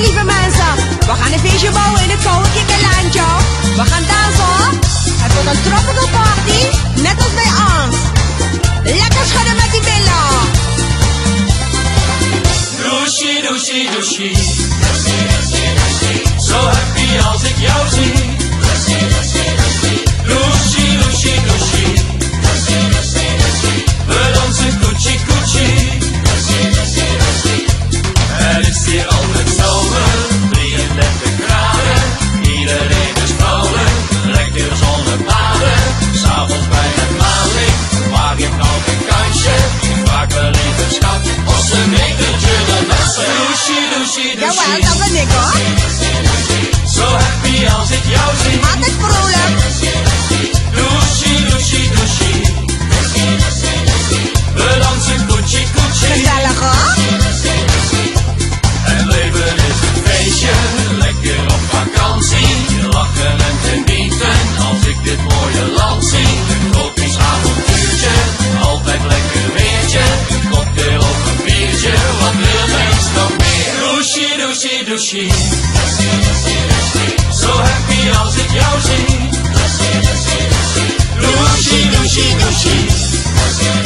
lieve mensen. We gaan een feestje bouwen in het koude kikkerlandje. We gaan dansen. Het wordt een tropical party, net als bij ons. Lekker schudden met die billen. Doosje, doosje, doosje. Zo happy als ik jou zie. 有話有咁嘅結果。Douchie, douchie, douchie. Zo happy als ik jou zie. Douchie, douchie, douchie.